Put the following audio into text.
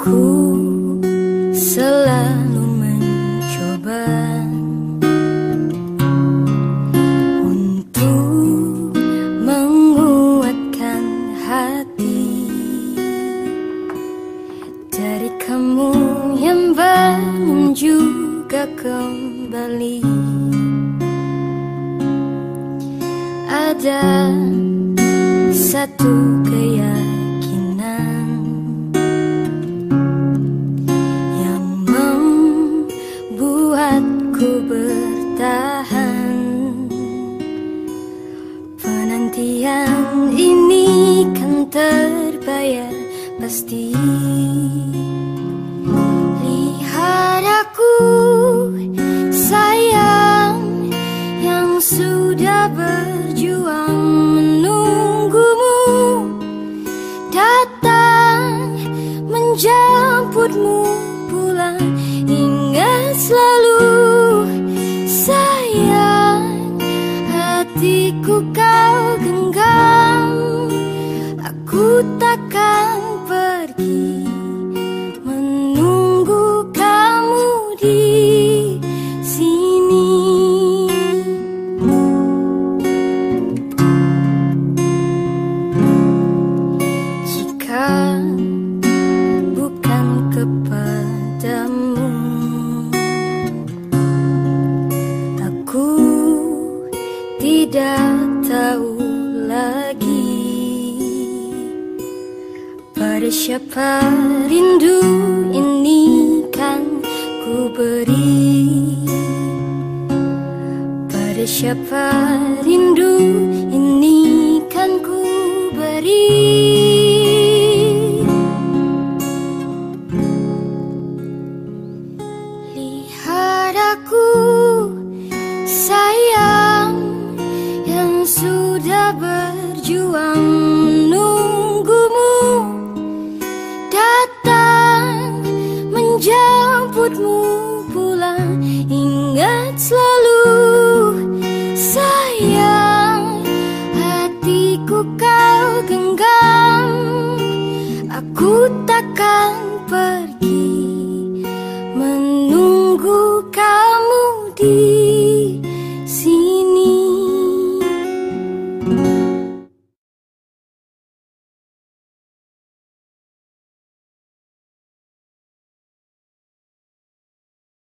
Aku selalu mencoba Untuk menguatkan hati Dari kamu yang bangun juga kembali. Ada satu keyakinan membuatku bertahan. Penantian ini kan terbayar pasti Hatiku kau genggam Pada siapa rindu ini kan ku beri. Pada siapa rindu ini kan ku beri. Lihat aku sayang yang sudah berjuang aku